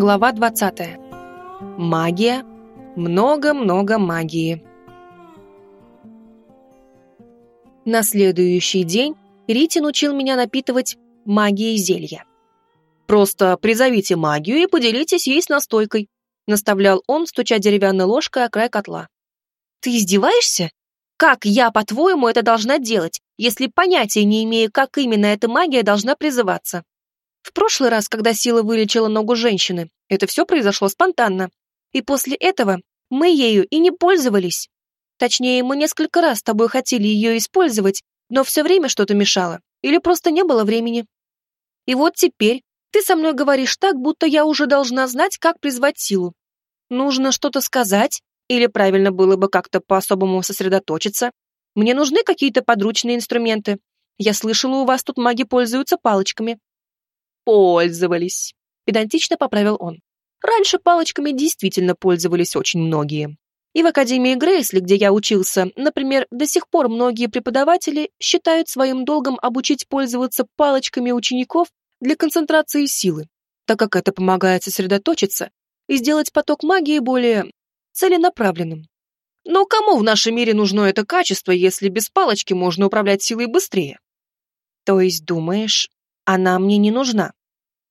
Глава 20. Магия. Много-много магии. На следующий день Ритин учил меня напитывать магией зелья. «Просто призовите магию и поделитесь ей с настойкой», наставлял он, стуча деревянной ложкой о край котла. «Ты издеваешься? Как я, по-твоему, это должна делать, если понятия не имею, как именно эта магия должна призываться?» В прошлый раз, когда сила вылечила ногу женщины, это все произошло спонтанно. И после этого мы ею и не пользовались. Точнее, мы несколько раз с тобой хотели ее использовать, но все время что-то мешало. Или просто не было времени. И вот теперь ты со мной говоришь так, будто я уже должна знать, как призвать силу. Нужно что-то сказать, или правильно было бы как-то по-особому сосредоточиться. Мне нужны какие-то подручные инструменты. Я слышала, у вас тут маги пользуются палочками пользовались», — педантично поправил он. «Раньше палочками действительно пользовались очень многие. И в Академии Грейсли, где я учился, например, до сих пор многие преподаватели считают своим долгом обучить пользоваться палочками учеников для концентрации силы, так как это помогает сосредоточиться и сделать поток магии более целенаправленным. Но кому в нашем мире нужно это качество, если без палочки можно управлять силой быстрее? То есть, думаешь, она мне не нужна?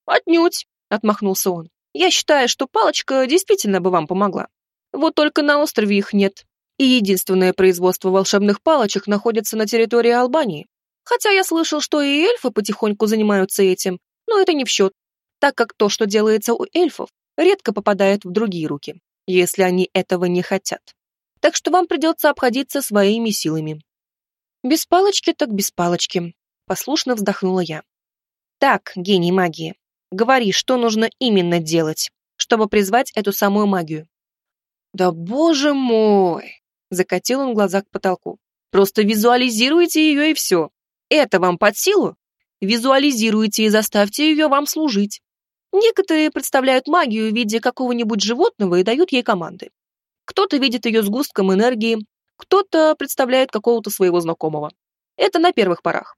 «Отнюдь», — отмахнулся он. «Я считаю, что палочка действительно бы вам помогла. Вот только на острове их нет. И единственное производство волшебных палочек находится на территории Албании. Хотя я слышал, что и эльфы потихоньку занимаются этим, но это не в счет, так как то, что делается у эльфов, редко попадает в другие руки, если они этого не хотят. Так что вам придется обходиться своими силами. Без палочки так без палочки, послушно вздохнула я. Так, гений магии, Говори, что нужно именно делать, чтобы призвать эту самую магию. Да боже мой! Закатил он глаза к потолку. Просто визуализируйте ее и все. Это вам под силу? Визуализируйте и заставьте ее вам служить. Некоторые представляют магию в виде какого-нибудь животного и дают ей команды. Кто-то видит ее сгустком энергии, кто-то представляет какого-то своего знакомого. Это на первых порах.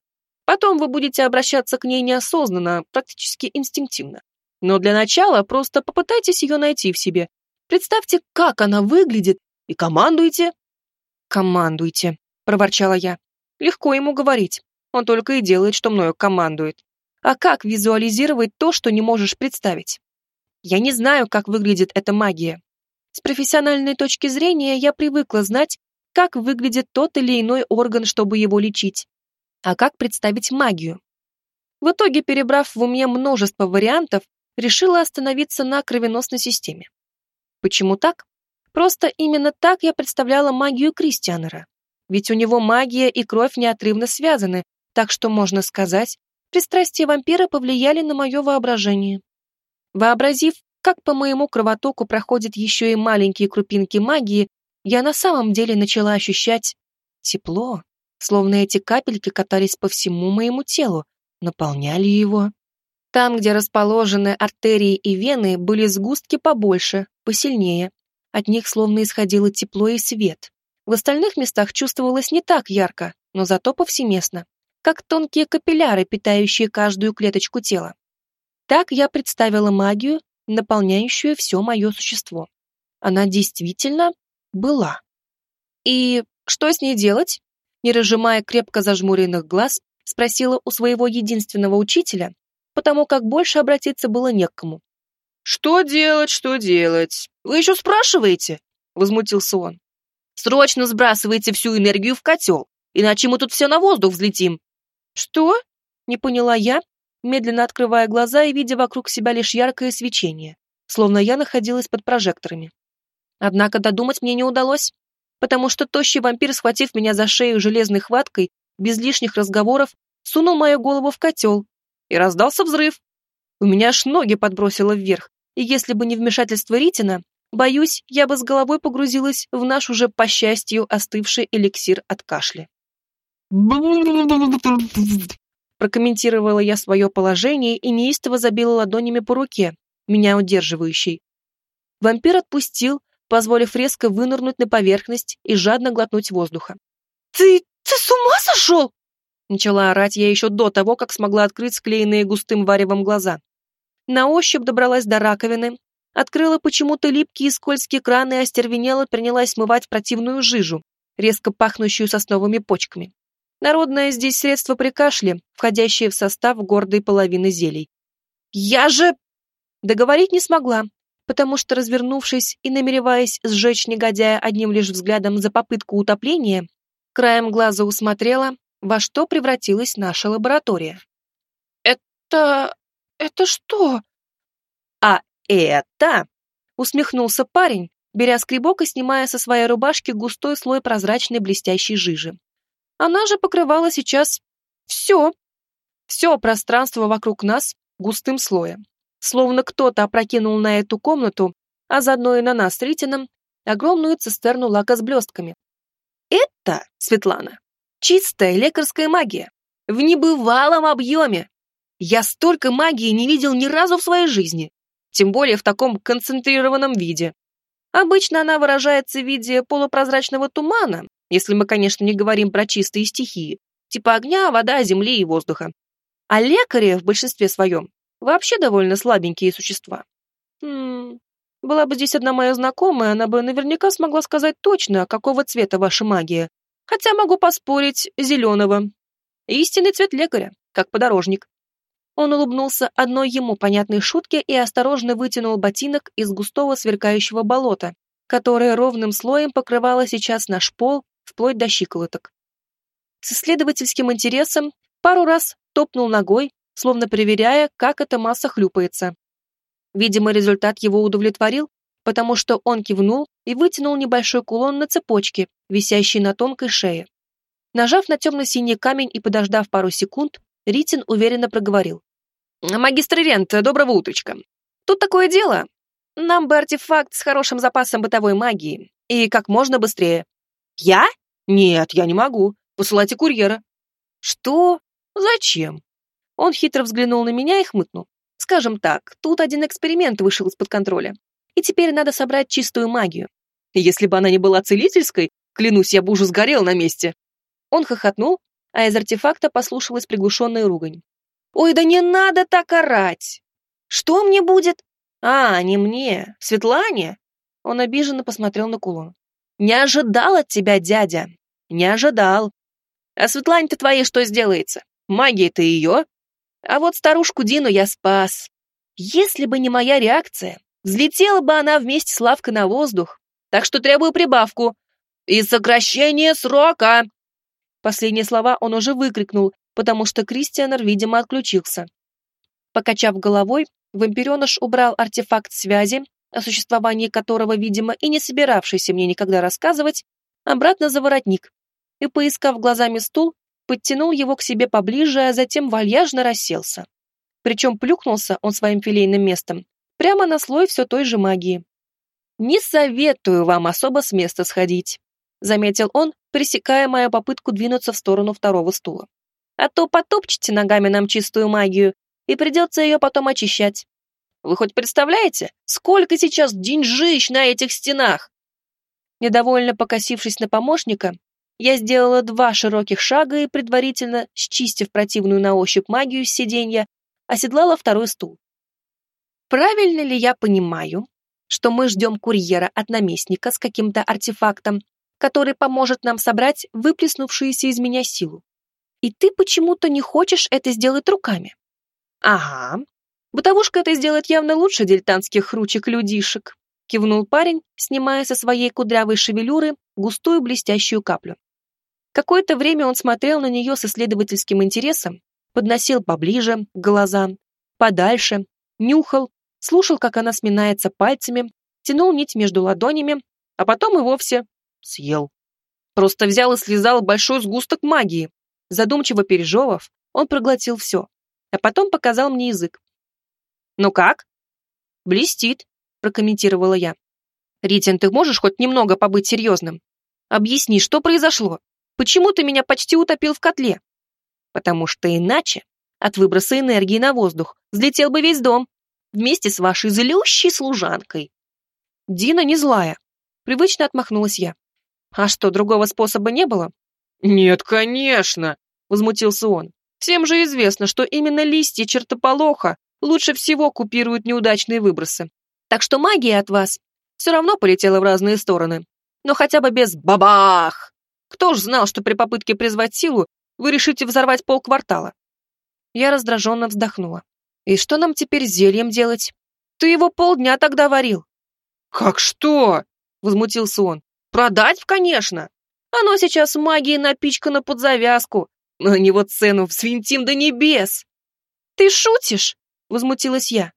Потом вы будете обращаться к ней неосознанно, практически инстинктивно. Но для начала просто попытайтесь ее найти в себе. Представьте, как она выглядит, и командуйте. «Командуйте», — проворчала я. «Легко ему говорить. Он только и делает, что мною командует. А как визуализировать то, что не можешь представить? Я не знаю, как выглядит эта магия. С профессиональной точки зрения я привыкла знать, как выглядит тот или иной орган, чтобы его лечить. А как представить магию? В итоге, перебрав в уме множество вариантов, решила остановиться на кровеносной системе. Почему так? Просто именно так я представляла магию Кристианера. Ведь у него магия и кровь неотрывно связаны, так что, можно сказать, пристрастия вампира повлияли на мое воображение. Вообразив, как по моему кровотоку проходят еще и маленькие крупинки магии, я на самом деле начала ощущать тепло, словно эти капельки катались по всему моему телу, наполняли его. Там, где расположены артерии и вены, были сгустки побольше, посильнее. От них словно исходило тепло и свет. В остальных местах чувствовалось не так ярко, но зато повсеместно, как тонкие капилляры, питающие каждую клеточку тела. Так я представила магию, наполняющую все мое существо. Она действительно была. И что с ней делать? Не разжимая крепко зажмуренных глаз, спросила у своего единственного учителя, потому как больше обратиться было не к кому. «Что делать, что делать? Вы еще спрашиваете?» — возмутился он. «Срочно сбрасывайте всю энергию в котел, иначе мы тут все на воздух взлетим». «Что?» — не поняла я, медленно открывая глаза и видя вокруг себя лишь яркое свечение, словно я находилась под прожекторами. Однако додумать мне не удалось потому что тощий вампир, схватив меня за шею железной хваткой, без лишних разговоров, сунул мою голову в котел, и раздался взрыв. У меня аж ноги подбросило вверх, и если бы не вмешательство Ритина, боюсь, я бы с головой погрузилась в наш уже, по счастью, остывший эликсир от кашля. Прокомментировала я свое положение и неистово забила ладонями по руке, меня удерживающей. Вампир отпустил, позволив резко вынырнуть на поверхность и жадно глотнуть воздуха. «Ты... ты с ума сошел?» Начала орать я еще до того, как смогла открыть склеенные густым варевом глаза. На ощупь добралась до раковины, открыла почему-то липкий и скользкий кран и остервенела принялась смывать противную жижу, резко пахнущую сосновыми почками. Народное здесь средство при кашле, входящее в состав гордой половины зелий. «Я же...» Договорить не смогла, потому что, развернувшись и намереваясь сжечь негодяя одним лишь взглядом за попытку утопления, краем глаза усмотрела, во что превратилась наша лаборатория. «Это... это что?» «А это...» — усмехнулся парень, беря скребок и снимая со своей рубашки густой слой прозрачной блестящей жижи. Она же покрывала сейчас все. Все пространство вокруг нас густым слоем. Словно кто-то опрокинул на эту комнату, а заодно и на нас с Ритином, огромную цистерну лака с блестками. Это, Светлана, чистая лекарская магия. В небывалом объеме. Я столько магии не видел ни разу в своей жизни. Тем более в таком концентрированном виде. Обычно она выражается в виде полупрозрачного тумана, если мы, конечно, не говорим про чистые стихии, типа огня, вода, земли и воздуха. А лекари в большинстве своем вообще довольно слабенькие существа. Хм, была бы здесь одна моя знакомая, она бы наверняка смогла сказать точно, какого цвета ваша магия. Хотя могу поспорить, зеленого. Истинный цвет лекаря, как подорожник. Он улыбнулся одной ему понятной шутке и осторожно вытянул ботинок из густого сверкающего болота, которое ровным слоем покрывало сейчас наш пол вплоть до щиколоток. С исследовательским интересом пару раз топнул ногой, словно проверяя, как эта масса хлюпается. Видимо, результат его удовлетворил, потому что он кивнул и вытянул небольшой кулон на цепочке, висящий на тонкой шее. Нажав на темно-синий камень и подождав пару секунд, Ритин уверенно проговорил. «Магистр Рент, доброго утречка. Тут такое дело. Нам бы артефакт с хорошим запасом бытовой магии. И как можно быстрее». «Я? Нет, я не могу. Посылайте курьера». «Что? Зачем?» Он хитро взглянул на меня и хмыкнул. «Скажем так, тут один эксперимент вышел из-под контроля. И теперь надо собрать чистую магию. Если бы она не была целительской, клянусь, я бы уже сгорел на месте». Он хохотнул, а из артефакта послушалась приглушенная ругань. «Ой, да не надо так орать! Что мне будет?» «А, не мне, Светлане!» Он обиженно посмотрел на кулон. «Не ожидал от тебя, дядя! Не ожидал! А Светлане-то твоей что сделается? Магия-то ее! А вот старушку Дину я спас. Если бы не моя реакция, взлетела бы она вместе с лавкой на воздух. Так что требую прибавку. И сокращение срока. Последние слова он уже выкрикнул, потому что Кристианер, видимо, отключился. Покачав головой, вампиреныш убрал артефакт связи, о существовании которого, видимо, и не собиравшийся мне никогда рассказывать, обратно за воротник и, поискав глазами стул, подтянул его к себе поближе, а затем вальяжно расселся. Причем плюхнулся он своим филейным местом прямо на слой все той же магии. «Не советую вам особо с места сходить», заметил он, пресекая мою попытку двинуться в сторону второго стула. «А то потопчете ногами нам чистую магию, и придется ее потом очищать. Вы хоть представляете, сколько сейчас деньжищ на этих стенах?» Недовольно покосившись на помощника, я сделала два широких шага и, предварительно счистив противную на ощупь магию с сиденья, оседлала второй стул. Правильно ли я понимаю, что мы ждем курьера от наместника с каким-то артефактом, который поможет нам собрать выплеснувшуюся из меня силу? И ты почему-то не хочешь это сделать руками? Ага. Бытовушка это сделает явно лучше дилетантских ручек-людишек, кивнул парень, снимая со своей кудрявой шевелюры густую блестящую каплю. Какое-то время он смотрел на нее с исследовательским интересом, подносил поближе к глазам, подальше, нюхал, слушал, как она сминается пальцами, тянул нить между ладонями, а потом и вовсе съел. Просто взял и слезал большой сгусток магии. Задумчиво пережевав, он проглотил все, а потом показал мне язык. «Ну как?» «Блестит», — прокомментировала я. «Ритин, ты можешь хоть немного побыть серьезным? Объясни, что произошло?» Почему ты меня почти утопил в котле? Потому что иначе от выброса энергии на воздух взлетел бы весь дом вместе с вашей злющей служанкой. Дина не злая. Привычно отмахнулась я. А что, другого способа не было? Нет, конечно, возмутился он. Всем же известно, что именно листья чертополоха лучше всего купируют неудачные выбросы. Так что магия от вас все равно полетела в разные стороны. Но хотя бы без бабах! Кто ж знал, что при попытке призвать силу вы решите взорвать полквартала? Я раздраженно вздохнула. И что нам теперь с зельем делать? Ты его полдня тогда варил. Как что? Возмутился он. Продать, конечно. Оно сейчас магией напичкано под завязку. На него цену взвинтим до небес. Ты шутишь? Возмутилась я.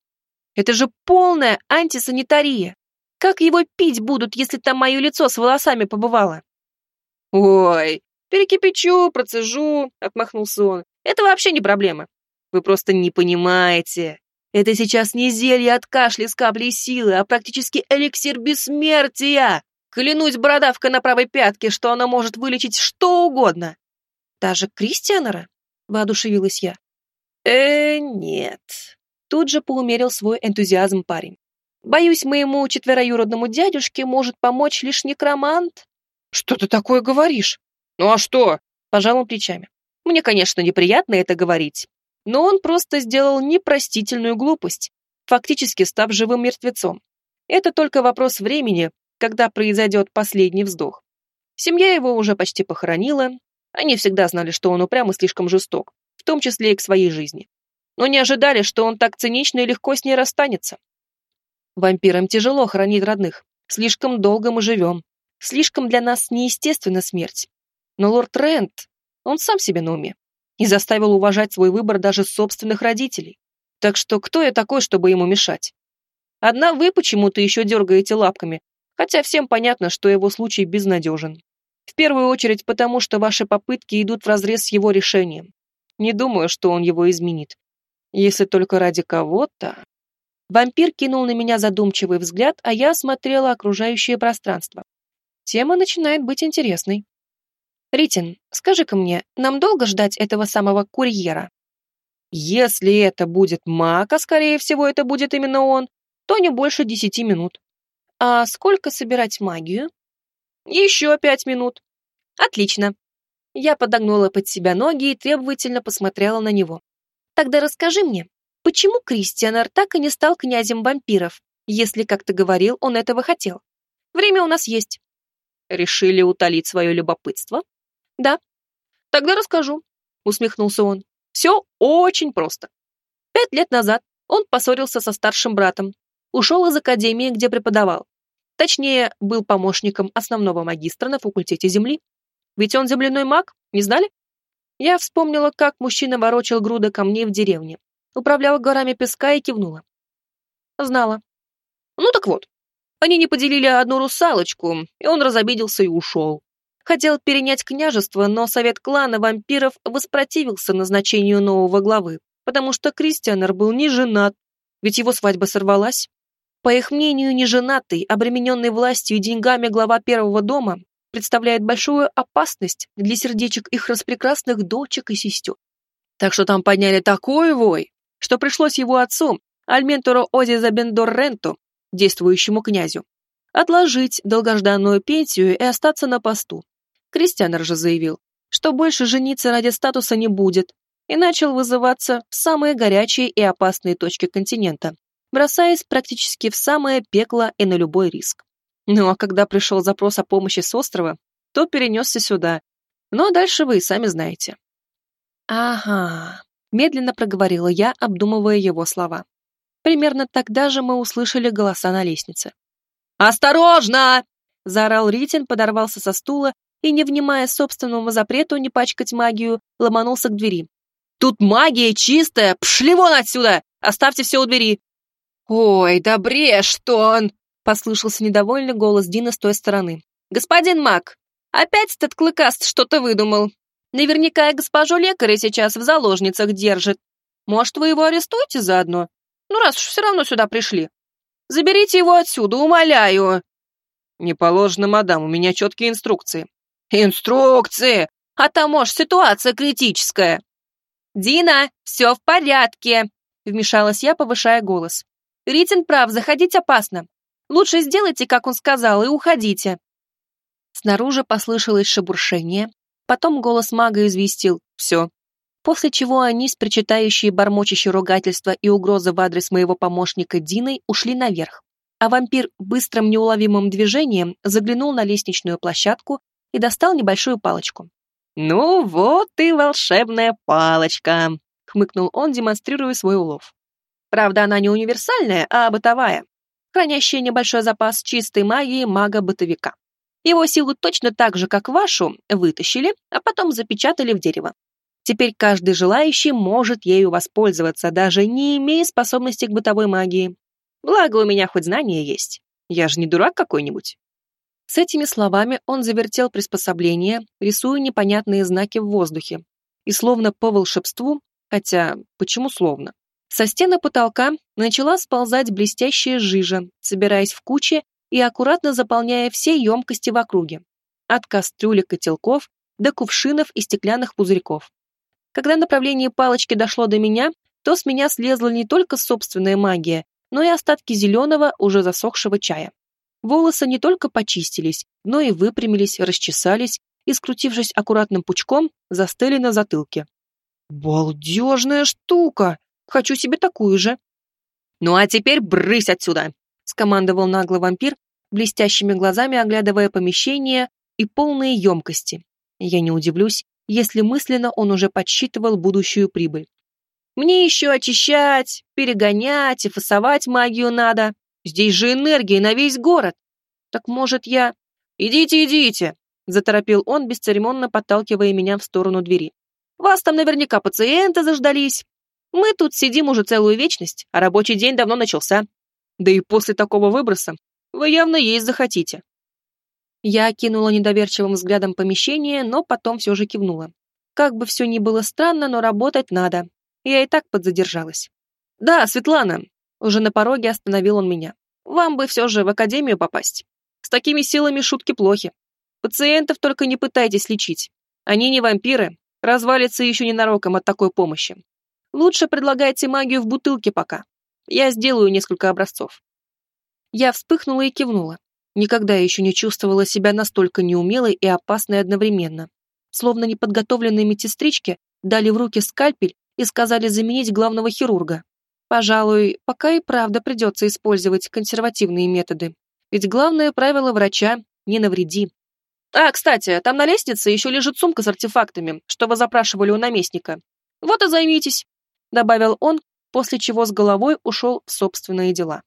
Это же полная антисанитария. Как его пить будут, если там мое лицо с волосами побывало? Ой, перекипячу, процежу, отмахнулся он. Это вообще не проблема. Вы просто не понимаете. Это сейчас не зелье от кашля с каплей силы, а практически эликсир бессмертия. Клянусь бородавка на правой пятке, что она может вылечить что угодно. Даже Кристианера? Воодушевилась я. Э, нет. Тут же поумерил свой энтузиазм парень. Боюсь, моему четвероюродному дядюшке может помочь лишь некромант. Что ты такое говоришь? Ну а что? Пожал он плечами. Мне, конечно, неприятно это говорить, но он просто сделал непростительную глупость, фактически став живым мертвецом. Это только вопрос времени, когда произойдет последний вздох. Семья его уже почти похоронила, они всегда знали, что он упрям и слишком жесток, в том числе и к своей жизни. Но не ожидали, что он так цинично и легко с ней расстанется. Вампирам тяжело хранить родных, слишком долго мы живем, слишком для нас неестественна смерть. Но лорд Рент, он сам себе на уме и заставил уважать свой выбор даже собственных родителей. Так что кто я такой, чтобы ему мешать? Одна вы почему-то еще дергаете лапками, хотя всем понятно, что его случай безнадежен. В первую очередь потому, что ваши попытки идут вразрез с его решением. Не думаю, что он его изменит. Если только ради кого-то... Вампир кинул на меня задумчивый взгляд, а я осмотрела окружающее пространство. Тема начинает быть интересной. Ритин, скажи-ка мне, нам долго ждать этого самого курьера? Если это будет маг, а скорее всего это будет именно он, то не больше десяти минут. А сколько собирать магию? Еще пять минут. Отлично. Я подогнула под себя ноги и требовательно посмотрела на него. Тогда расскажи мне, почему Кристианер так и не стал князем вампиров, если, как ты говорил, он этого хотел? Время у нас есть. Решили утолить свое любопытство? Да. Тогда расскажу, усмехнулся он. Все очень просто. Пять лет назад он поссорился со старшим братом, ушел из академии, где преподавал. Точнее, был помощником основного магистра на факультете Земли. Ведь он земляной маг, не знали? Я вспомнила, как мужчина ворочал груды камней в деревне, управлял горами песка и кивнула. Знала. Ну так вот, они не поделили одну русалочку, и он разобиделся и ушел. Хотел перенять княжество, но совет клана вампиров воспротивился назначению нового главы, потому что Кристианер был не женат, ведь его свадьба сорвалась. По их мнению, неженатый, обремененный властью и деньгами глава первого дома представляет большую опасность для сердечек их распрекрасных дочек и сестер. Так что там подняли такой вой, что пришлось его отцу, Альментору Озиза Бендор Ренту, действующему князю, отложить долгожданную пенсию и остаться на посту. Кристианер же заявил, что больше жениться ради статуса не будет, и начал вызываться в самые горячие и опасные точки континента, бросаясь практически в самое пекло и на любой риск. Ну а когда пришел запрос о помощи с острова, то перенесся сюда. Но дальше вы и сами знаете. Ага, медленно проговорила я, обдумывая его слова. Примерно тогда же мы услышали голоса на лестнице. «Осторожно!» — заорал Ритин, подорвался со стула и, не внимая собственному запрету не пачкать магию, ломанулся к двери. «Тут магия чистая! Пшли вон отсюда! Оставьте все у двери!» «Ой, да брешь, что он!» — послышался недовольный голос Дина с той стороны. «Господин маг, опять этот клыкаст что-то выдумал. Наверняка и госпожу лекаря сейчас в заложницах держит. Может, вы его арестуете заодно? Ну, раз уж все равно сюда пришли. Заберите его отсюда, умоляю!» «Не положено, мадам, у меня четкие инструкции. «Инструкции! А там, может, ситуация критическая!» «Дина, все в порядке!» — вмешалась я, повышая голос. «Ритин прав, заходить опасно. Лучше сделайте, как он сказал, и уходите». Снаружи послышалось шебуршение, потом голос мага известил «все». После чего они с причитающей бормочащей ругательства и угрозы в адрес моего помощника Диной ушли наверх, а вампир быстрым неуловимым движением заглянул на лестничную площадку и достал небольшую палочку. «Ну вот и волшебная палочка», — хмыкнул он, демонстрируя свой улов. «Правда, она не универсальная, а бытовая, хранящая небольшой запас чистой магии мага-бытовика. Его силу точно так же, как вашу, вытащили, а потом запечатали в дерево. Теперь каждый желающий может ею воспользоваться, даже не имея способности к бытовой магии. Благо, у меня хоть знания есть. Я же не дурак какой-нибудь. С этими словами он завертел приспособление, рисуя непонятные знаки в воздухе. И словно по волшебству, хотя почему словно, со стены потолка начала сползать блестящая жижа, собираясь в куче и аккуратно заполняя все емкости в округе. От кастрюлек котелков до кувшинов и стеклянных пузырьков. Когда направление палочки дошло до меня, то с меня слезла не только собственная магия, но и остатки зеленого, уже засохшего чая. Волосы не только почистились, но и выпрямились, расчесались и, скрутившись аккуратным пучком, застыли на затылке. «Балдежная штука! Хочу себе такую же!» «Ну а теперь брысь отсюда!» — скомандовал наглый вампир, блестящими глазами оглядывая помещение и полные емкости. Я не удивлюсь, если мысленно он уже подсчитывал будущую прибыль. Мне еще очищать, перегонять и фасовать магию надо. Здесь же энергия на весь город. Так может я... Идите, идите, заторопил он, бесцеремонно подталкивая меня в сторону двери. Вас там наверняка пациенты заждались. Мы тут сидим уже целую вечность, а рабочий день давно начался. Да и после такого выброса вы явно есть захотите. Я окинула недоверчивым взглядом помещение, но потом все же кивнула. Как бы все ни было странно, но работать надо. Я и так подзадержалась. «Да, Светлана!» Уже на пороге остановил он меня. «Вам бы все же в академию попасть. С такими силами шутки плохи. Пациентов только не пытайтесь лечить. Они не вампиры, развалится еще ненароком от такой помощи. Лучше предлагайте магию в бутылке пока. Я сделаю несколько образцов». Я вспыхнула и кивнула. Никогда еще не чувствовала себя настолько неумелой и опасной одновременно. Словно неподготовленные медсестрички дали в руки скальпель и сказали заменить главного хирурга. Пожалуй, пока и правда придется использовать консервативные методы. Ведь главное правило врача – не навреди. А, кстати, там на лестнице еще лежит сумка с артефактами, что вы запрашивали у наместника. Вот и займитесь, добавил он, после чего с головой ушел в собственные дела.